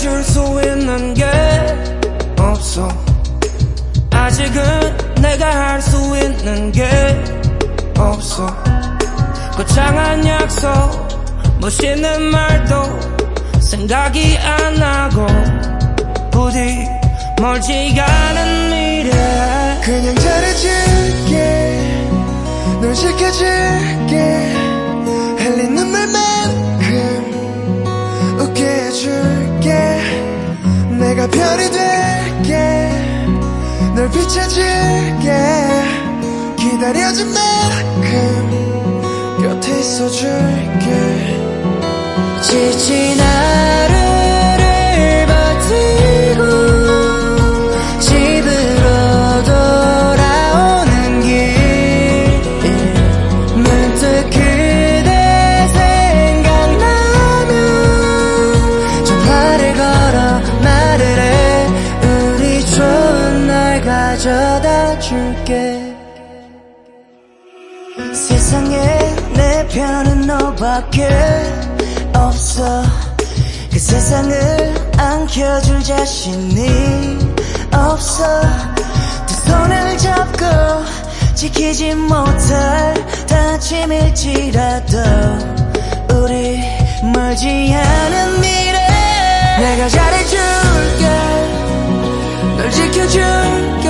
해줄 수 있는 게 없어. 아직은 내가 할 수 있는 게 없어. 거창한 약속 멋있는 말도 생각이 안 나고 부디 멀지 않은 내가 별이 될게 널 비춰줄게. 기다려준 만큼 곁에 있어줄게. 지친 하루 가져다 줄게. 세상에 내 편은 너밖에 없어. 그 세상을 안겨줄 자신이 없어. 두 손을 잡고 지키지 못할 다짐일지라도 우리 멀지 않은 미래. 내가 잘해줄게 널 지켜줄게.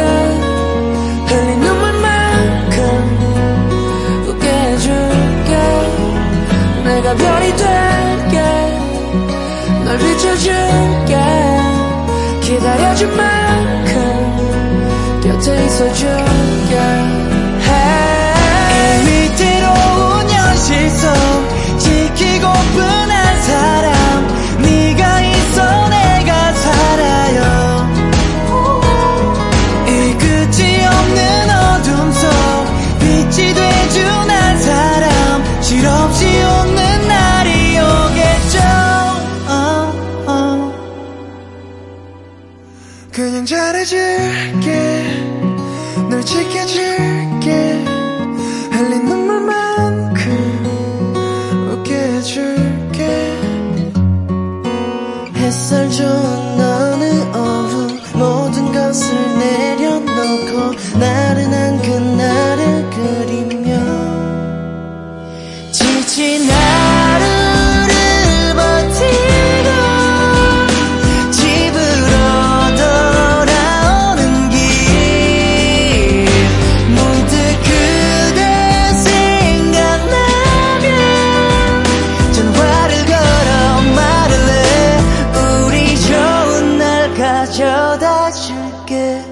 흘린 눈물만큼 웃게 해줄게. 내가 별이 될게. 널 비춰줄게. 기다려줄 만큼 곁에 있어줄게 잘해줄게. 널 지켜줄게 말